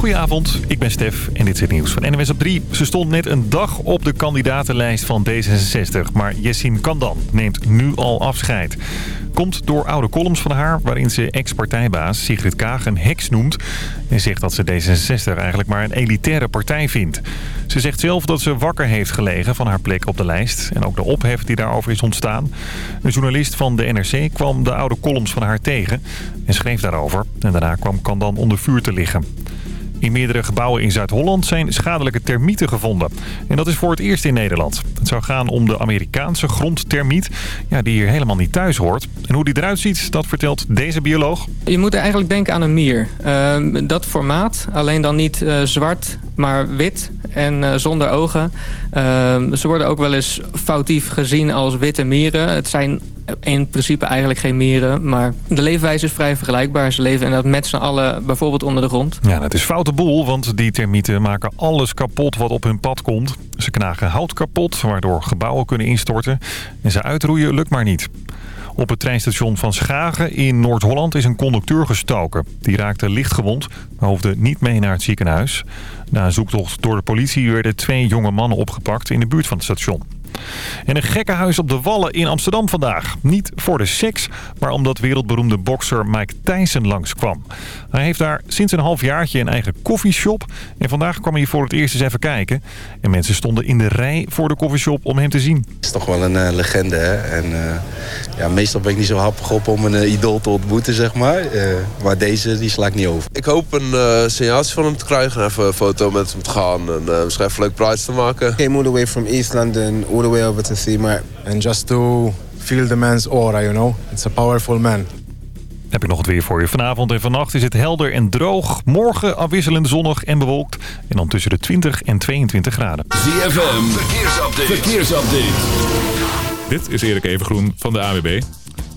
Goedenavond, ik ben Stef en dit is het nieuws van NWS op 3. Ze stond net een dag op de kandidatenlijst van D66, maar Jessin Kandan neemt nu al afscheid. Komt door oude columns van haar waarin ze ex-partijbaas Sigrid Kaag een heks noemt... en zegt dat ze D66 eigenlijk maar een elitaire partij vindt. Ze zegt zelf dat ze wakker heeft gelegen van haar plek op de lijst... en ook de ophef die daarover is ontstaan. Een journalist van de NRC kwam de oude columns van haar tegen en schreef daarover. En daarna kwam Kandan onder vuur te liggen. In meerdere gebouwen in Zuid-Holland zijn schadelijke termieten gevonden. En dat is voor het eerst in Nederland. Het zou gaan om de Amerikaanse grondtermiet, ja, die hier helemaal niet thuis hoort. En hoe die eruit ziet, dat vertelt deze bioloog. Je moet eigenlijk denken aan een mier. Uh, dat formaat, alleen dan niet uh, zwart, maar wit en uh, zonder ogen. ze worden ook wel eens foutief gezien als witte mieren. Het zijn in principe eigenlijk geen mieren. Maar de leefwijze is vrij vergelijkbaar. Ze leven inderdaad met z'n allen bijvoorbeeld onder de grond. Ja, het is foute boel, want die termieten maken alles kapot wat op hun pad komt. Ze knagen hout kapot, waardoor gebouwen kunnen instorten. En ze uitroeien lukt maar niet. Op het treinstation van Schagen in Noord-Holland is een conducteur gestoken. Die raakte lichtgewond, maar hoefde niet mee naar het ziekenhuis. Na een zoektocht door de politie werden twee jonge mannen opgepakt in de buurt van het station. En een gekkenhuis op de Wallen in Amsterdam vandaag. Niet voor de seks, maar omdat wereldberoemde bokser Mike Tyson langskwam. Hij heeft daar sinds een halfjaartje een eigen koffieshop. En vandaag kwam hij voor het eerst eens even kijken. En mensen stonden in de rij voor de koffieshop om hem te zien. Het is toch wel een uh, legende, hè? En uh, ja, meestal ben ik niet zo happig op om een uh, idool te ontmoeten, zeg maar. maar deze, die sla ik niet over. Ik hoop een uh, signaaltje van hem te krijgen. Even een foto met hem te gaan. En misschien even leuk prize te maken. Came all the way from East London, all the way over to see my... And just to feel the man's aura, you know. It's a powerful man. Heb ik nog het weer voor je. Vanavond en vannacht is het helder en droog. Morgen afwisselend zonnig en bewolkt. En dan tussen de 20 en 22 graden. ZFM, verkeersupdate. verkeersupdate. Dit is Erik Evengroen van de AWB.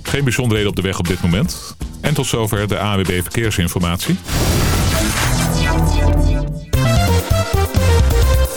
Geen bijzonderheden op de weg op dit moment. En tot zover de AWB Verkeersinformatie.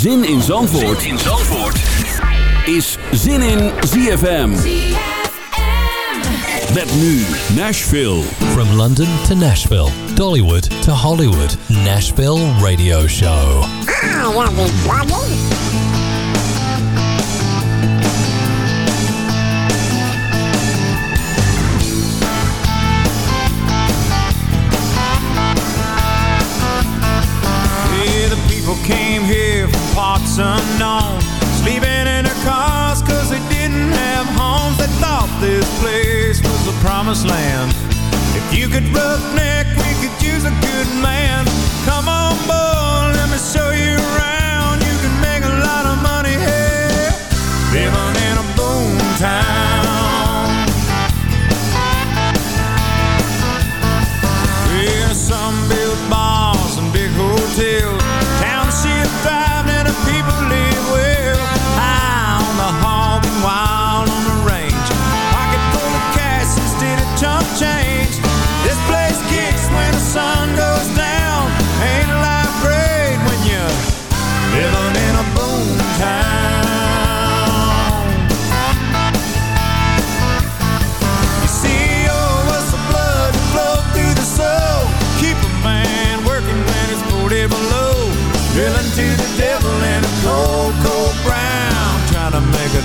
Zin in Zandvoort, zin in Zandvoort. is Zin in ZFM. ZFM. Met nu Nashville. From London to Nashville, Dollywood to Hollywood, Nashville Radio Show. Ah, yeah, came unknown. Sleeping in their cars cause they didn't have homes. They thought this place was a promised land. If you could roughneck, we could use a good man. Come on boy, let me show you around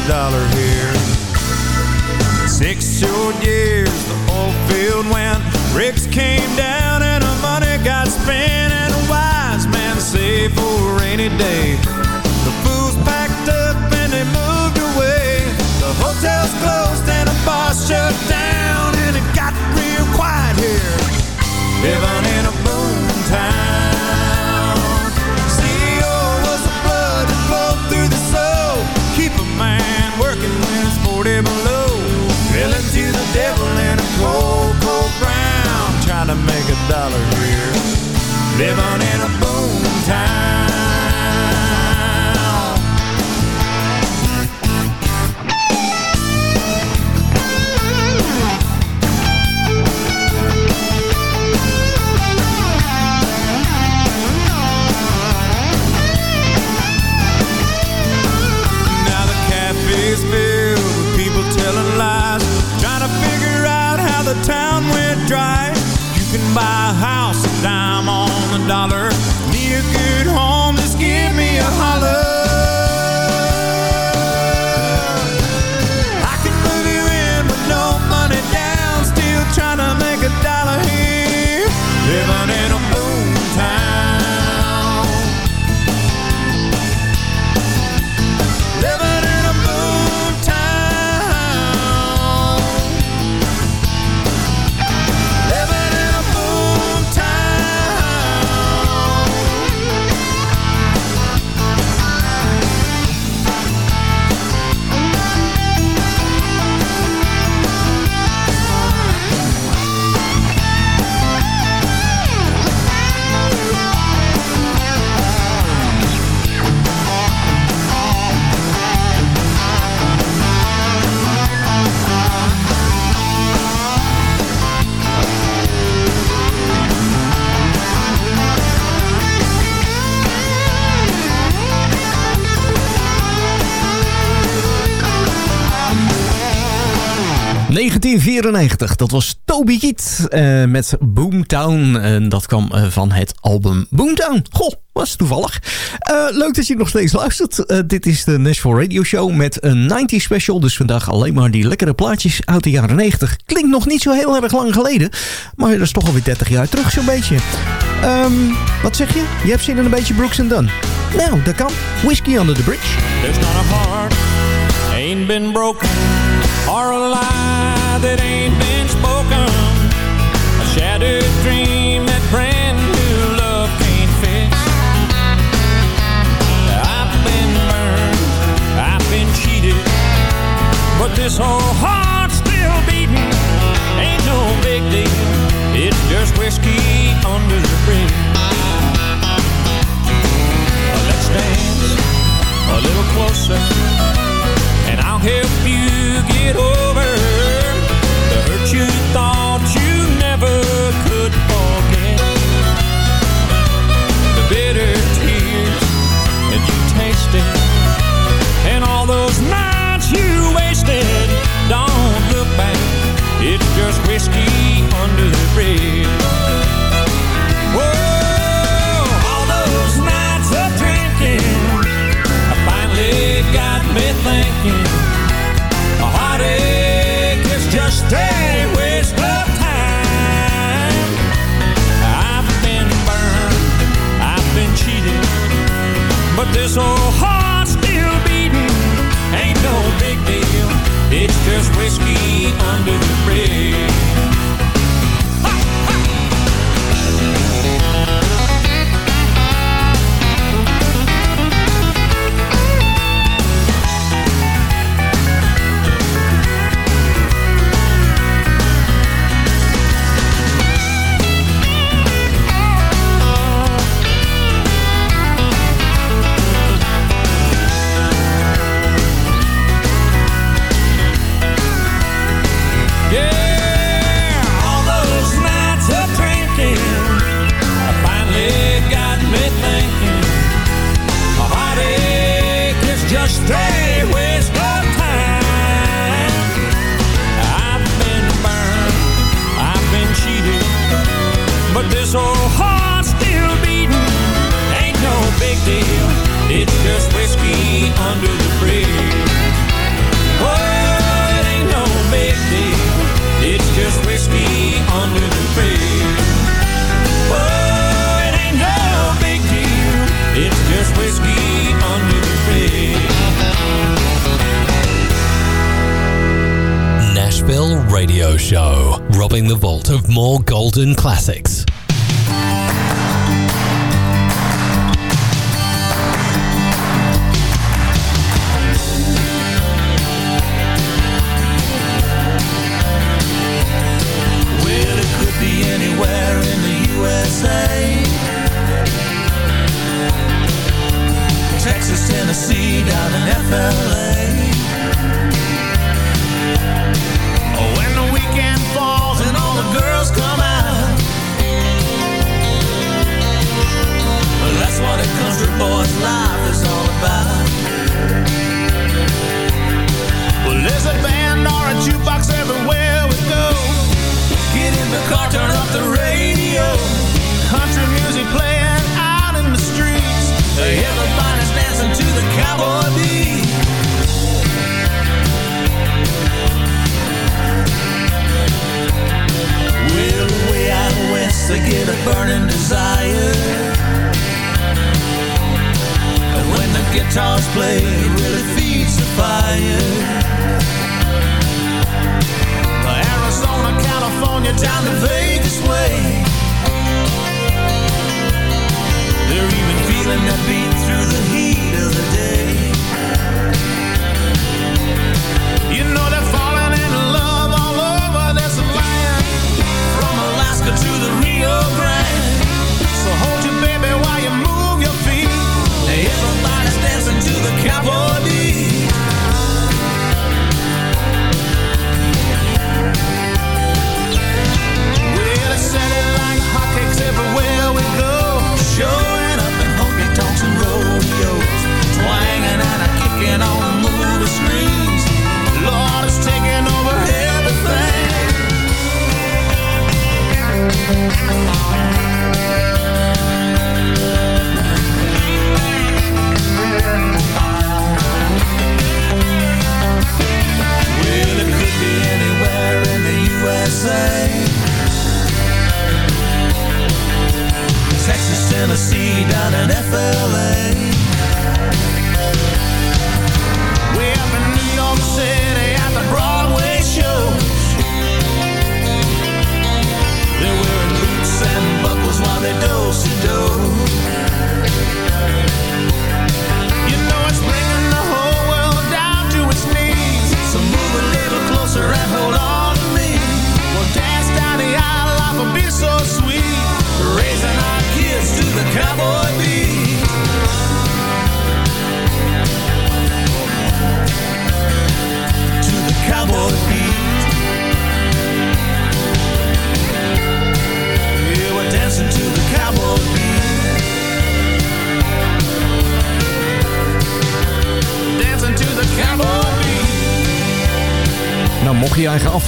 dollar here. Six short years, the oil field went. Bricks came down and the money got spent. And a wise man saved for a rainy day. The fools packed up and they moved away. The hotel's closed and the bar shut down. live on it. ...1994, dat was Toby Keat eh, met Boomtown. En dat kwam eh, van het album Boomtown. Goh, was toevallig. Eh, leuk dat je nog steeds luistert. Dit is de Nashville Radio Show met een 90 special. Dus vandaag alleen maar die lekkere plaatjes uit de jaren 90. Klinkt nog niet zo heel erg lang geleden. Maar dat is toch alweer 30 jaar terug zo'n beetje. Ehm, wat zeg je? Je hebt zin in een beetje Brooks and Dunn. Nou, dat kan. Whiskey Under the Bridge. There's not a heart ain't been broken or a lie that ain't been spoken. A shattered dream that brand new love can't fix. I've been burned, I've been cheated, but this whole heart's still beating. Ain't no big deal, it's just whiskey under the bridge. The vault of more golden classics.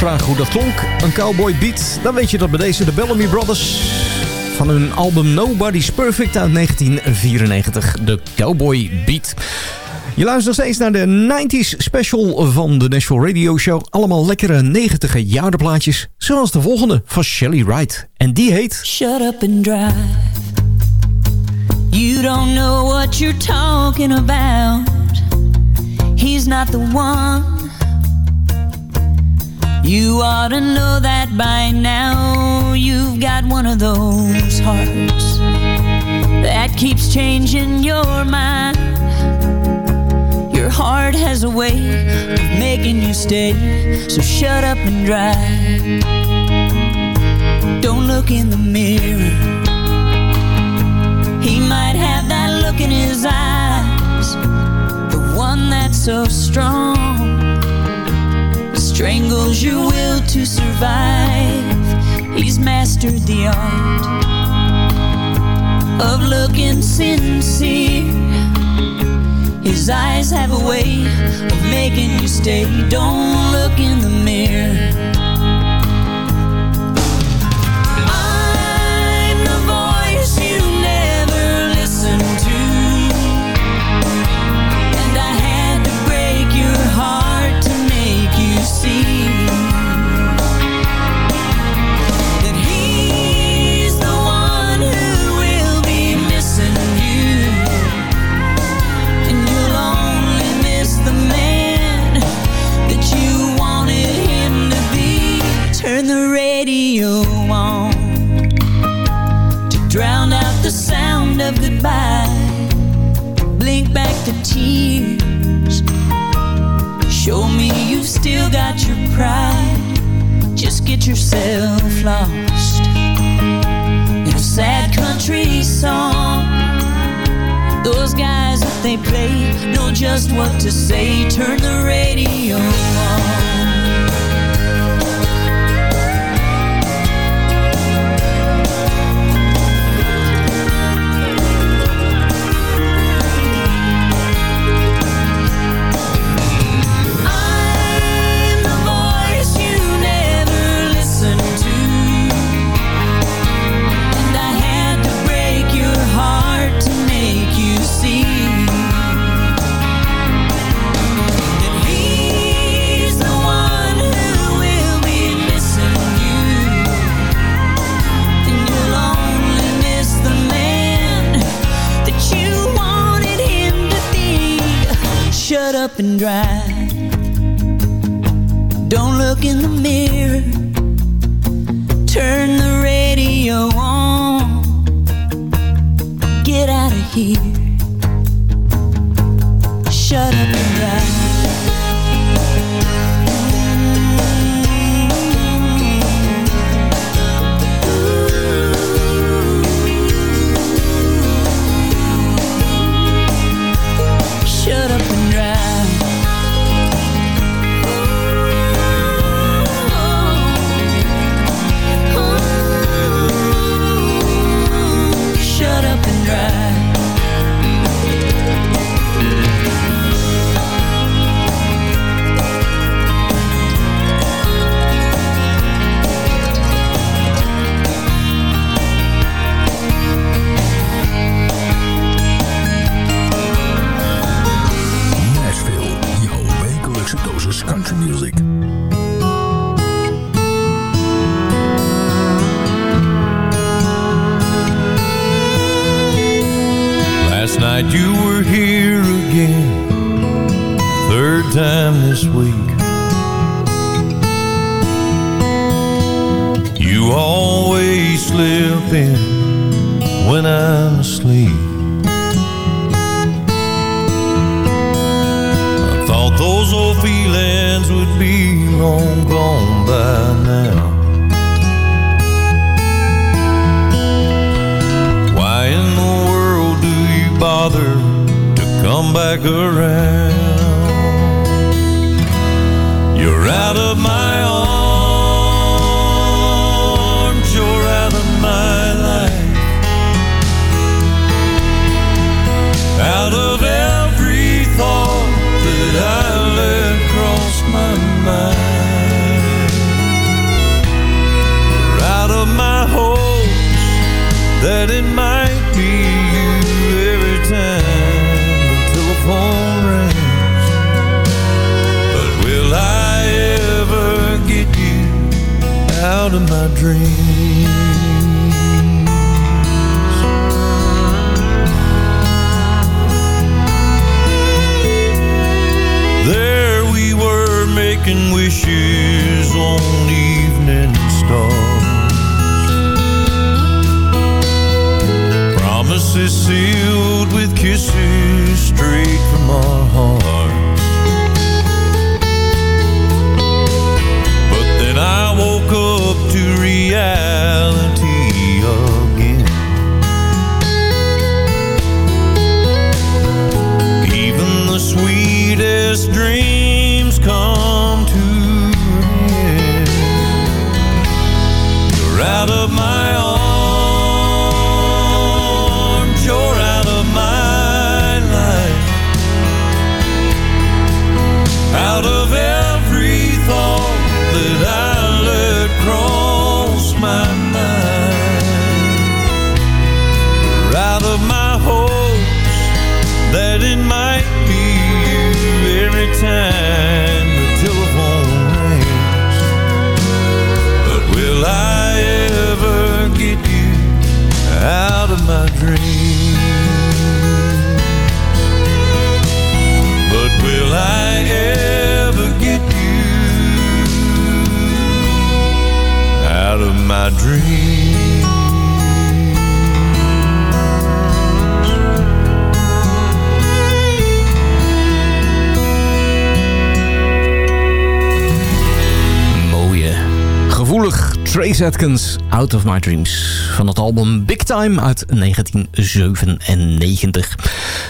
Afvragen hoe dat klonk, een cowboy beat... dan weet je dat bij deze de Bellamy Brothers... van hun album Nobody's Perfect uit 1994, de Cowboy Beat. Je luistert steeds naar de 90s special van de Nashville Radio Show. Allemaal lekkere 90 jaren plaatjes, zoals de volgende van Shelly Wright. En die heet... Shut up and drive. You don't know what you're talking about. He's not the one. You ought to know that by now. You've got one of those hearts that keeps changing your mind. Your heart has a way of making you stay. So shut up and drive. Don't look in the mirror. He might have that look in his eyes, the one that's so strong, strangles your will to survive. He's mastered the art of looking sincere. His eyes have a way of making you stay. Don't look in the mirror. Tears. Show me you've still got your pride. Just get yourself lost in a sad country song. Those guys that they play know just what to say. Turn the radio on. and dry. glad you were here again. Third time this week. You always slip in Trace Out of My Dreams. Van het album Big Time uit 1997.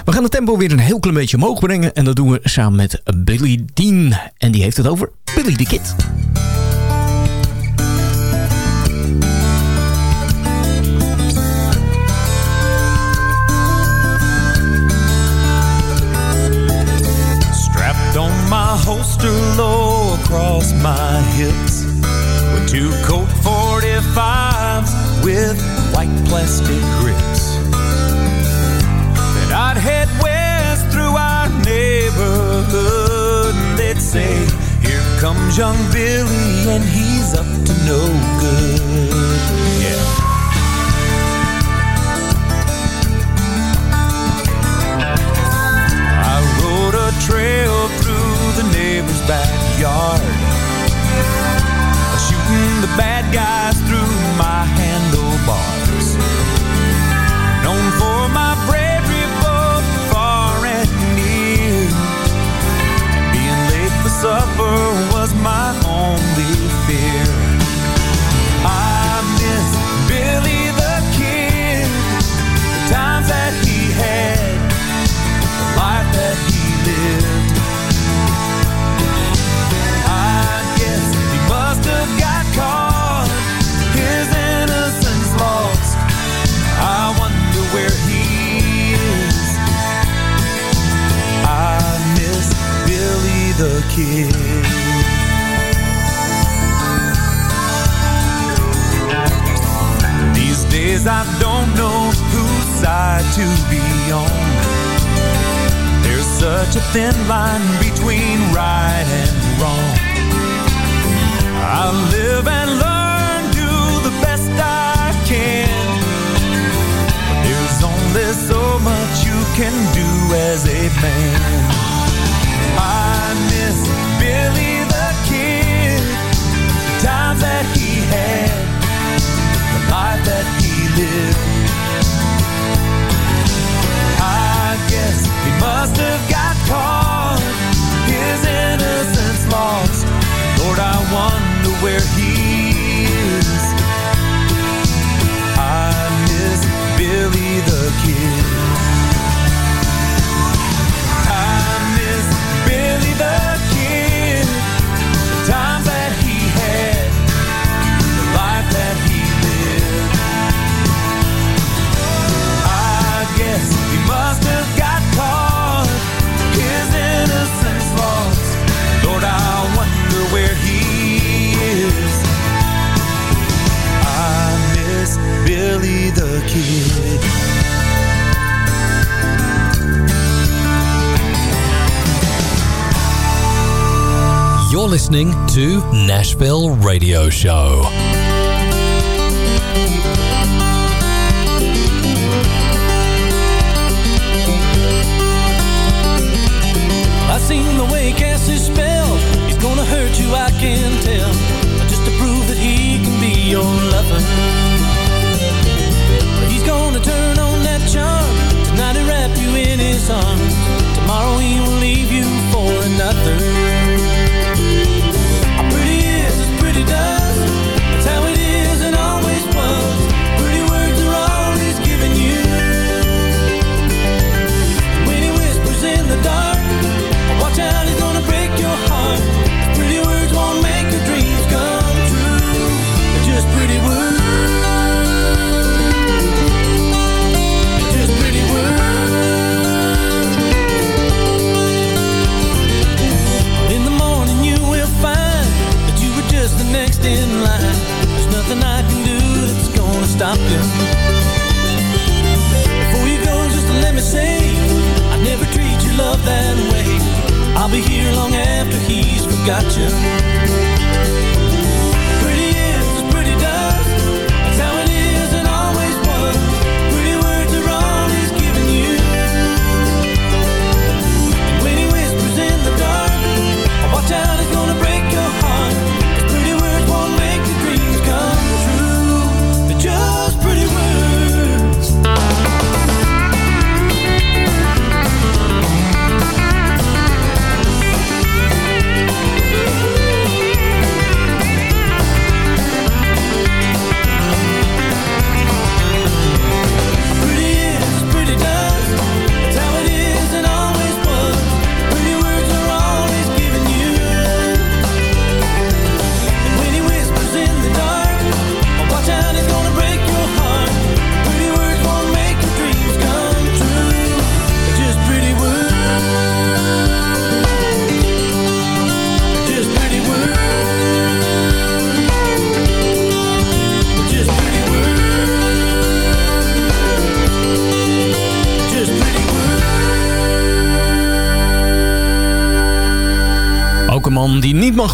We gaan het tempo weer een heel klein beetje omhoog brengen. En dat doen we samen met Billy Dean. En die heeft het over Billy the Kid. Strapped on my holster low across my hips Two Colt 45s with white plastic grips. and I'd head west through our neighborhood. And they'd say, Here comes young Billy, and he's up to no good. Thin. like listening to Nashville Radio Show. got you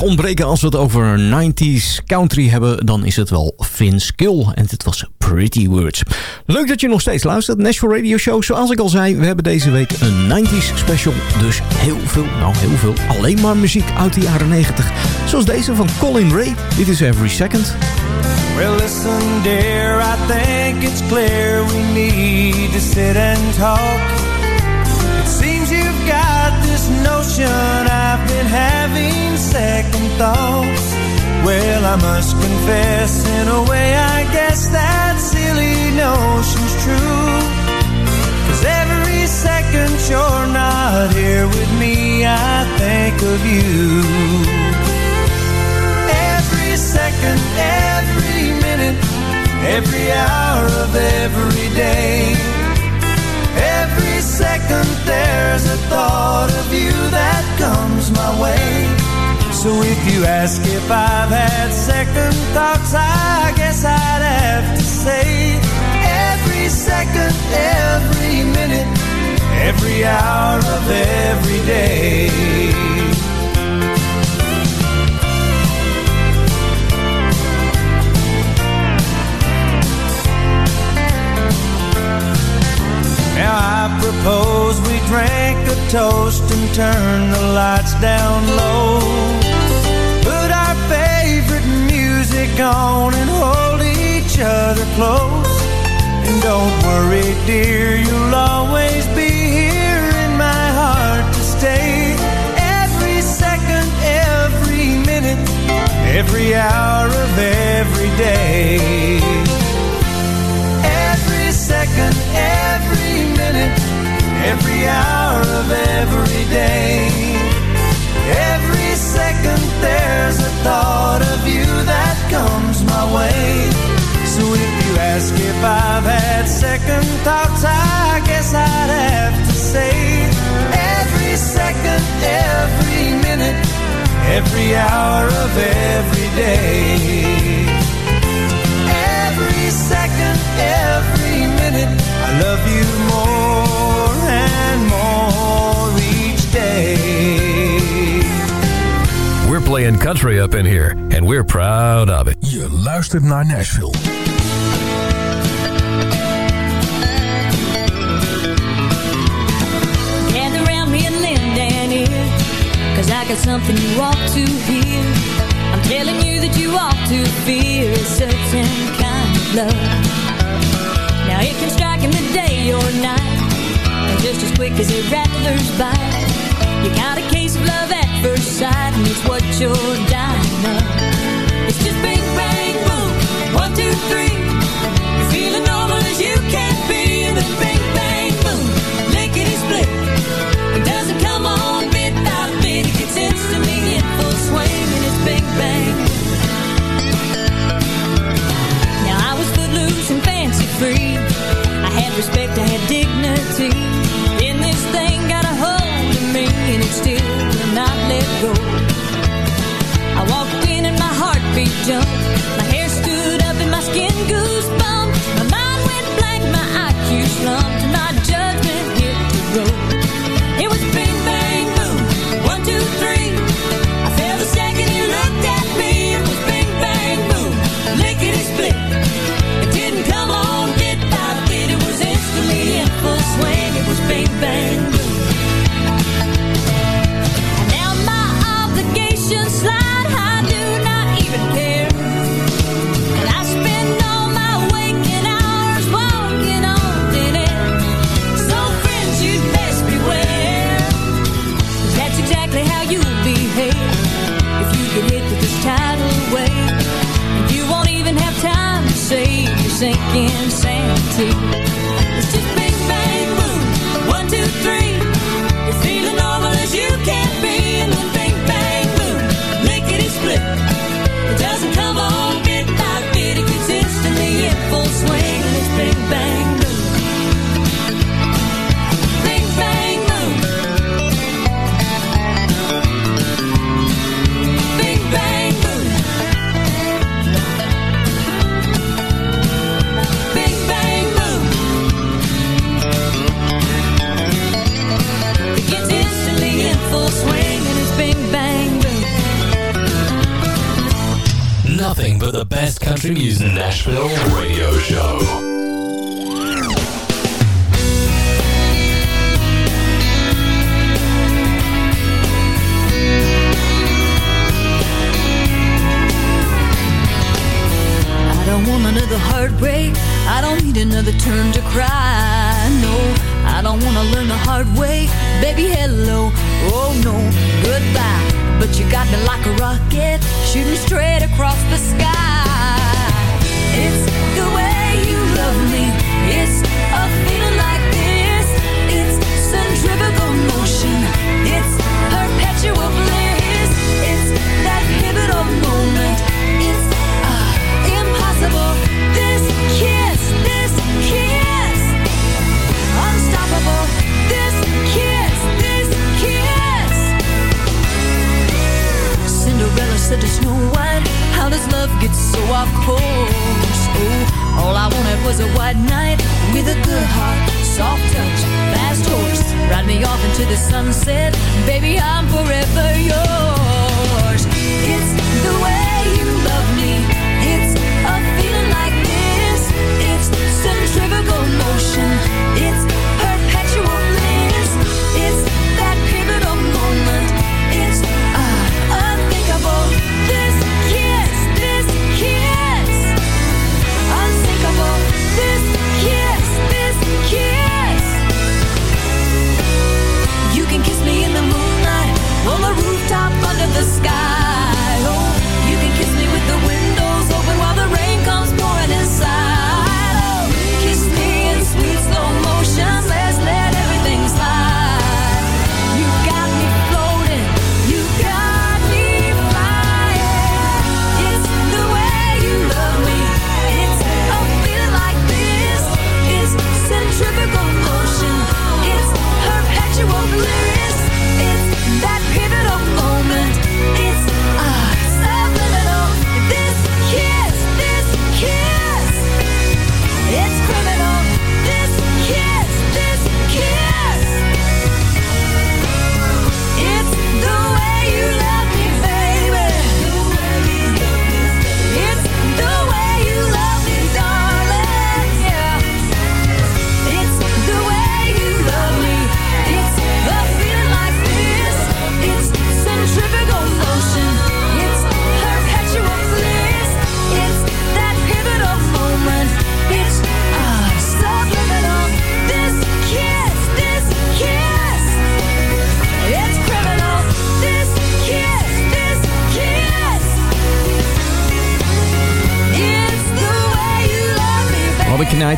ontbreken als we het over 90s country hebben, dan is het wel Vince Gill. En dit was Pretty Words. Leuk dat je nog steeds luistert. Nashville Radio Show, zoals ik al zei, we hebben deze week een 90s special. Dus heel veel, nou heel veel, alleen maar muziek uit de jaren 90. Zoals deze van Colin Ray. Dit is Every Second. Listen dear, I think it's clear we need to sit and talk. this notion I've been having second thoughts. Well, I must confess, in a way, I guess that silly notion's true. Cause every second you're not here with me, I think of you. Every second, every minute, every hour of every day second there's a thought of you that comes my way. So if you ask if I've had second thoughts, I guess I'd have to say every second, every minute, every hour of every day. I propose we drink a toast and turn the lights down low. Put our favorite music on and hold each other close. And don't worry, dear, you'll always be here in my heart to stay. Every second, every minute, every hour of every day. Every second, every every hour of every day. Every second there's a thought of you that comes my way. So if you ask if I've had second thoughts, I guess I'd have to say every second, every minute, every hour of every day. Every second, every minute, I love you more playing country up in here, and we're proud of it. Je luistert naar Nashville. Gather around me and lend an ear Cause I got something you ought to hear I'm telling you that you ought to fear A certain kind of love Now it can strike in the day or night just as quick as a rattler's bite You got a case of love at first sight it's what you're dying of. It's just bang, bang, boom One, two, three. Feeling normal as you can be And then bang, bang, boom. Lickety split. It doesn't come on bit by bit. It gets instantly in full swing And it's bang, bang. Now I was footloose and fancy free. I had respect, I had dignity I walked in and my heartbeat jumped My hair stood up and my skin goosebumps. My mind went blank, my IQ slumped sinking sanity. It's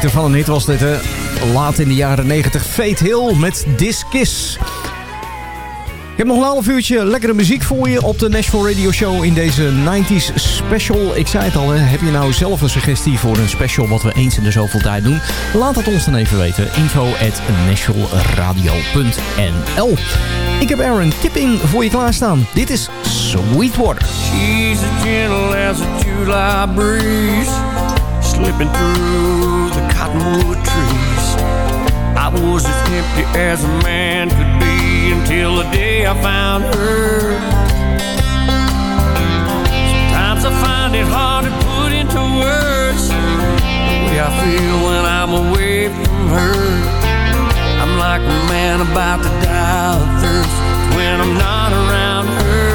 Van een hit was dit, hè? Laat in de jaren 90. Fate Hill met This Kiss. Ik heb nog een half uurtje lekkere muziek voor je op de Nashville Radio Show in deze 90s special. Ik zei het al, hè, heb je nou zelf een suggestie voor een special wat we eens in de zoveel tijd doen? Laat het ons dan even weten. Info at nashvilleradio.nl Ik heb Aaron Tipping voor je klaarstaan. Dit is Sweetwater. She's gentle as a July breeze, slipping through the cottonwood trees. I was as empty as a man could be until the day I found her. Sometimes I find it hard to put into words the way I feel when I'm away from her. I'm like a man about to die of thirst when I'm not around her.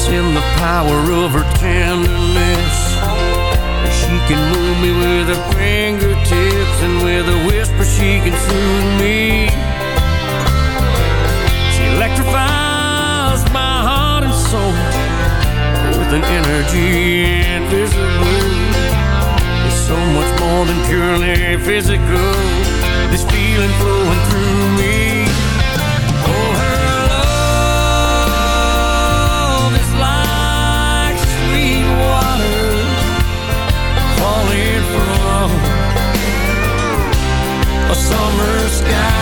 It's in the power of her tenderness. She can move me with her fingertips, and with a whisper she can soothe me. She electrifies my heart and soul with an energy invisible. It's so much more than purely physical. This feeling flowing through summer sky.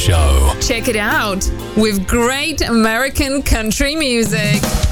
Show. Check it out with great American country music.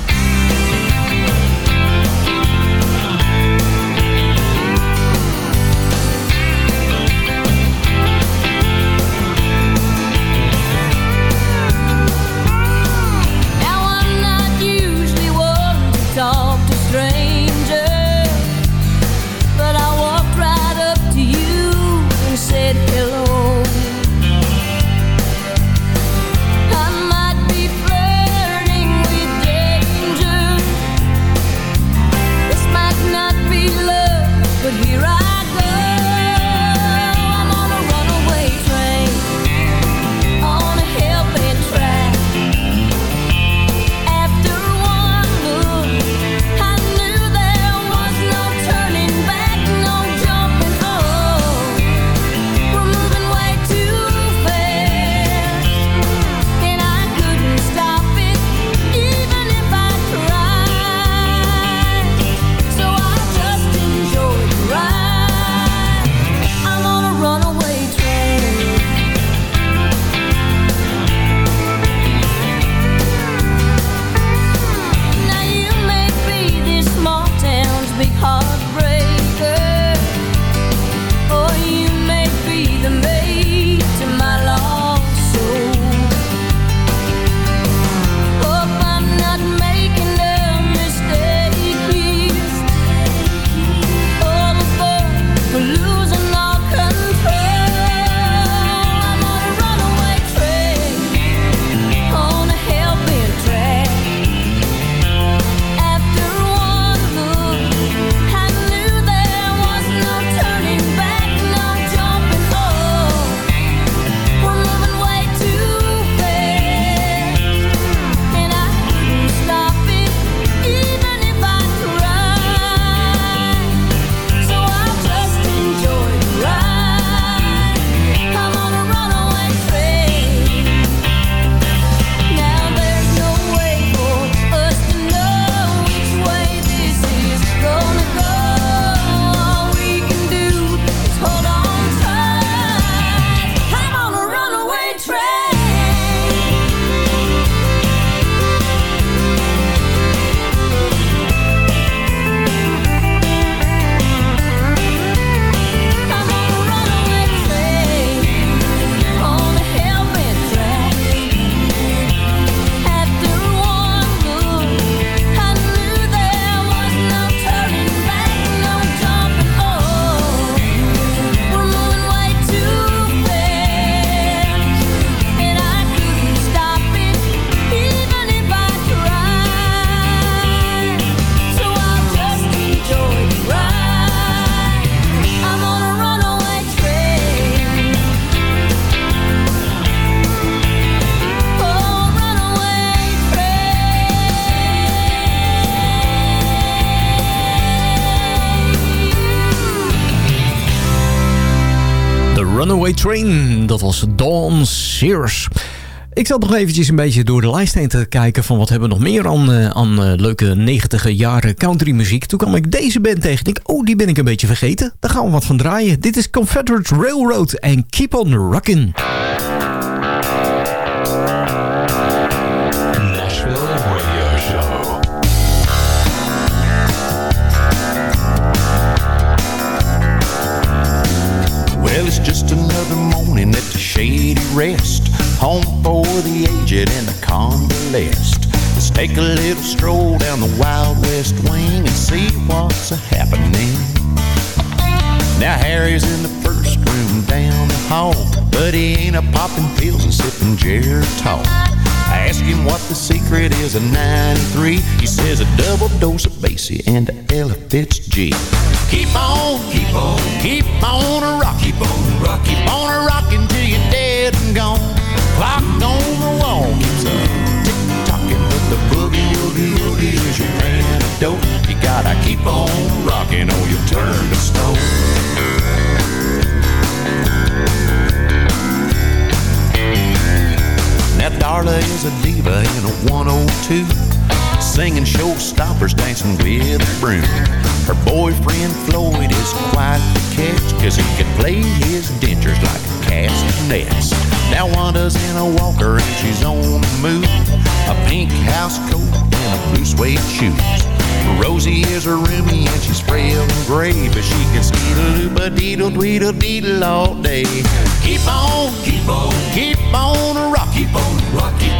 Runaway Train, dat was Dawn Sears. Ik zat nog eventjes een beetje door de lijst heen te kijken... van wat hebben we nog meer aan, eh, aan eh, leuke 90 jaren countrymuziek. Toen kwam ik deze band tegen. Ik oh, die ben ik een beetje vergeten. Daar gaan we wat van draaien. Dit is Confederate Railroad en Keep on Rockin'. Rest. Home for the aged and the convalescent. Let's take a little stroll down the Wild West wing and see what's happening. Now Harry's in the first room down the hall, but he ain't a popping pills and sipping Geritol. I ask him what the secret is of 93. He says a double dose of Basie and Ella Fitz G. Keep on, keep on, keep on a rock, keep on a rock, keep on a rockin' and gone. Clock on the wall keeps a tick tocking, but the boogie woogie woogie is your antidote. You gotta keep on rocking or you'll turn to stone. Now Darla is a diva in a 102 singing showstoppers, dancing with a broom. Her boyfriend Floyd is quite the catch, cause he can play his dentures like castanets. Now Wanda's in a walker and she's on the move. A pink house coat and a blue suede shoes. Rosie is her roomie and she's frail and gray, but she can skiddle a deedle tweedle deedle all day. Keep on, keep on, keep on a rock, keep on rock, keep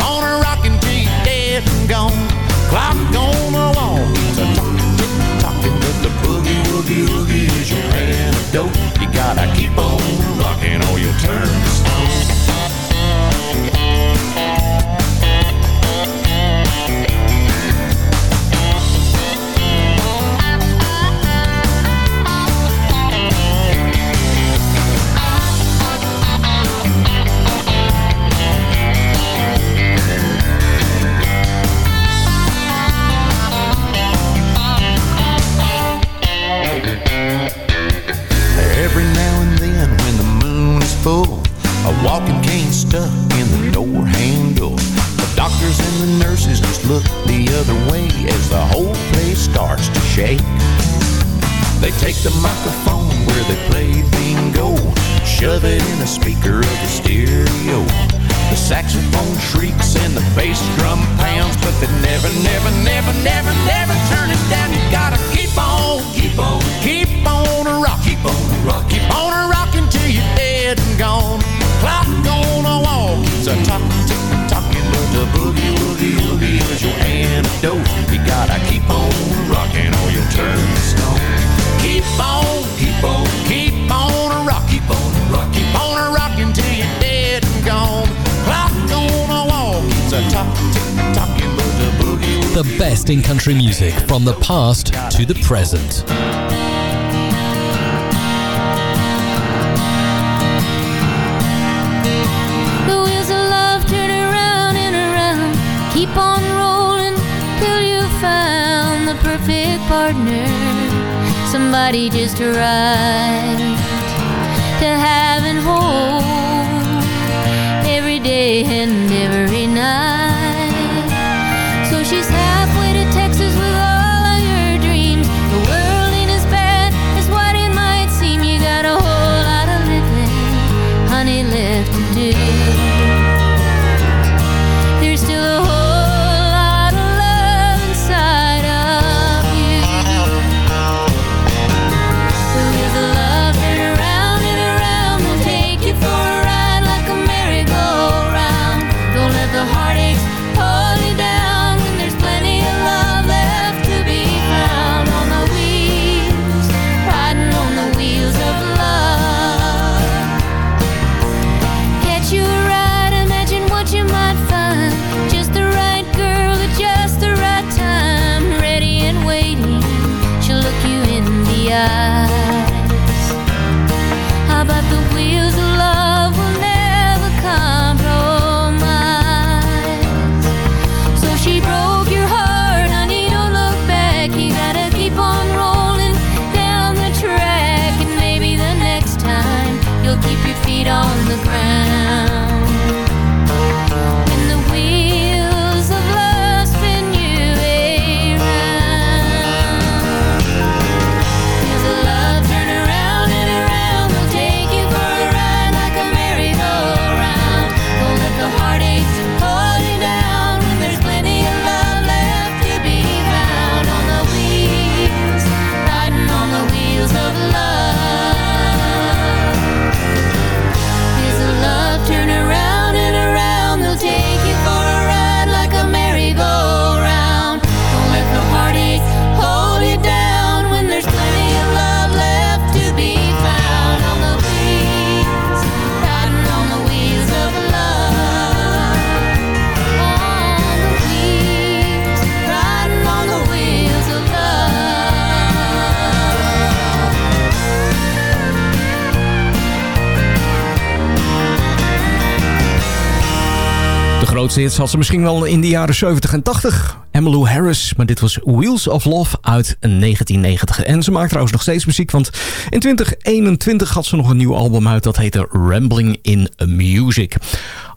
past to the present. The wheels of love turn around and around. Keep on rolling till you found the perfect partner. Somebody just right to have and hold every day and every night. grootste hits had ze misschien wel in de jaren 70 en 80. Emmylou Harris, maar dit was Wheels of Love uit 1990. En ze maakt trouwens nog steeds muziek, want in 2021 had ze nog een nieuw album uit. Dat heette Rambling in Music.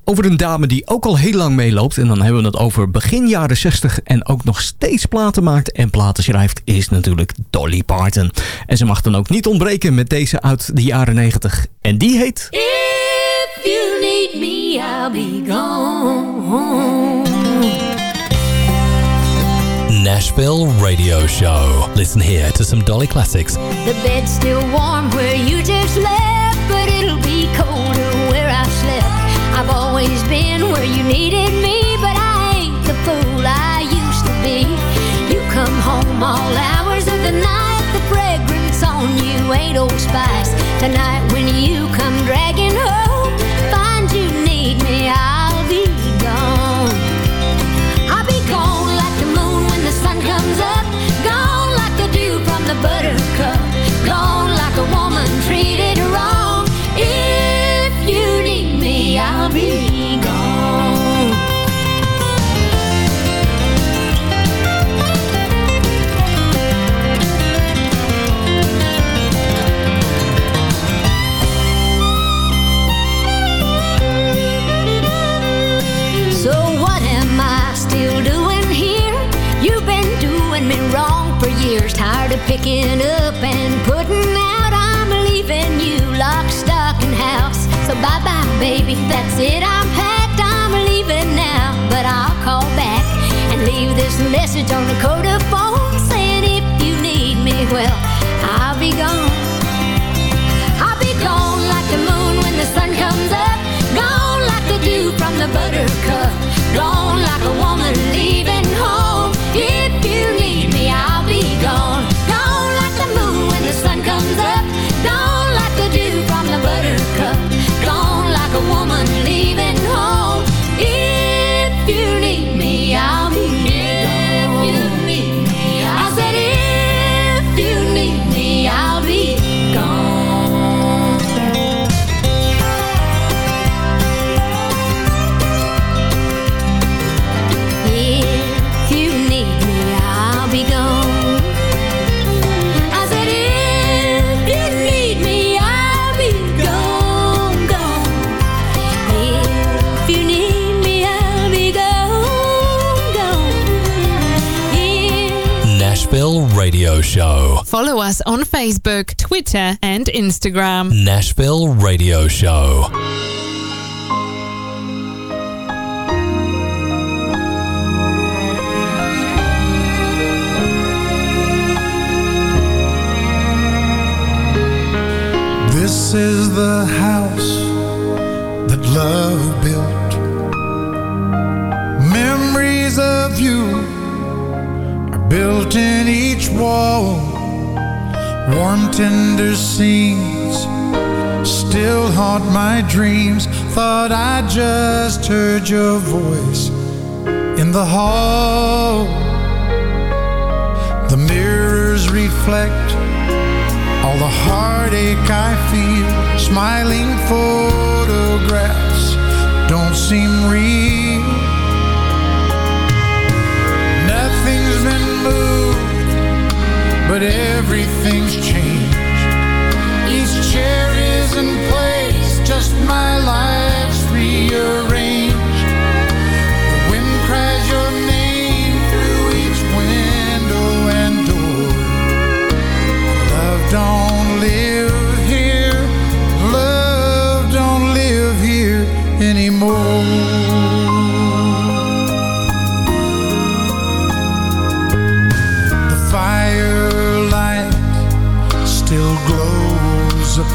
Over een dame die ook al heel lang meeloopt. En dan hebben we het over begin jaren 60 en ook nog steeds platen maakt en platen schrijft. Is natuurlijk Dolly Parton. En ze mag dan ook niet ontbreken met deze uit de jaren 90. En die heet... If you need me, I'll be gone. Nashville Radio Show. Listen here to some Dolly classics. The bed's still warm where you just left, but it'll be colder where I slept. I've always been where you needed me, but I ain't the fool I used to be. You come home all hours of the night, the fragrance on you ain't old spice. Tonight when you buttercup. Message on the coda phone saying if you need me, well, I'll be gone. I'll be gone like the moon when the sun comes up. Gone like the dew from the buttercup. Gone like a woman leaving Radio Show. Follow us on Facebook, Twitter, and Instagram. Nashville Radio Show. This is the house that love built. Memories of you are built in each wall. Warm, tender scenes still haunt my dreams. Thought I just heard your voice in the hall. The mirrors reflect all the heartache I feel, smiling photographs don't seem real. But everything's changed. Each chair is in place, just my life's rearranged.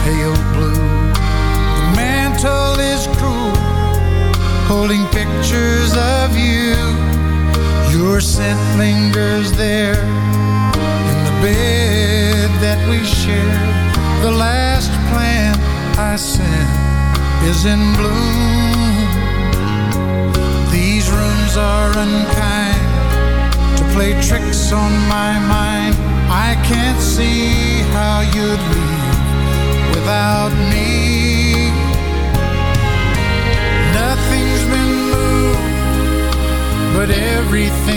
Pale blue. The mantle is cruel, holding pictures of you. Your scent lingers there in the bed that we share. The last plant I sent is in bloom. These rooms are unkind to play tricks on my mind. I can't see how you'd leave without me. Nothing's been moved, but everything's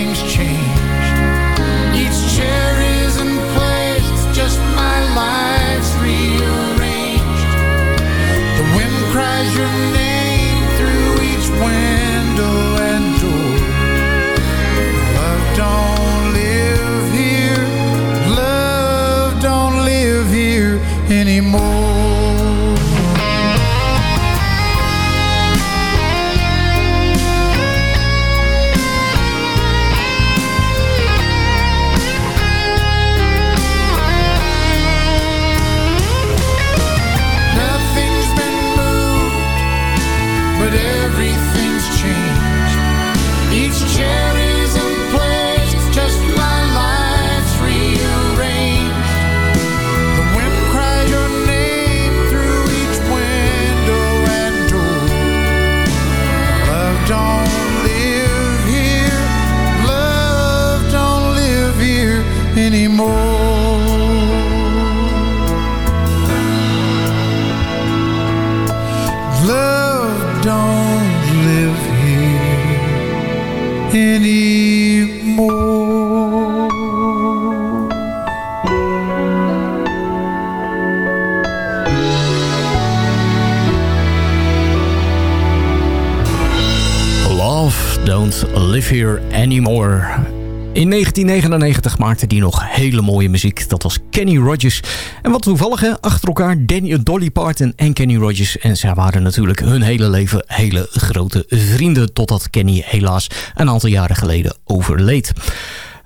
1999 maakte die nog hele mooie muziek. Dat was Kenny Rogers. En wat toevallig, achter elkaar Daniel, Dolly Parton en Kenny Rogers. En zij waren natuurlijk hun hele leven hele grote vrienden. Totdat Kenny helaas een aantal jaren geleden overleed.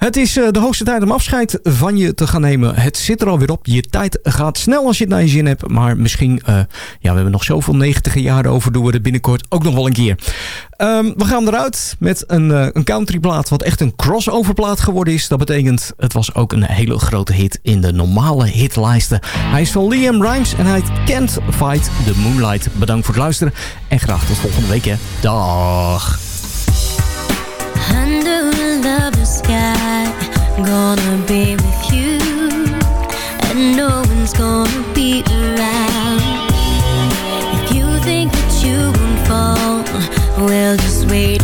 Het is eh, de hoogste tijd om afscheid van je te gaan nemen. Het zit er alweer op. Je tijd gaat snel als je het naar je zin hebt. Maar misschien, eh, ja, we hebben nog zoveel negentiger jaren over. Doen we er binnenkort ook nog wel een keer. Ehm, we gaan eruit met een, uh, een countryplaat wat echt een crossoverplaat geworden is. Dat betekent, het was ook een hele grote hit in de normale hitlijsten. Hij is van Liam Rimes en hij kent Fight the Moonlight. Bedankt voor het luisteren en graag tot volgende week. Dag! The gonna be with you And no one's gonna be around. If you think that you won't fall Well, just wait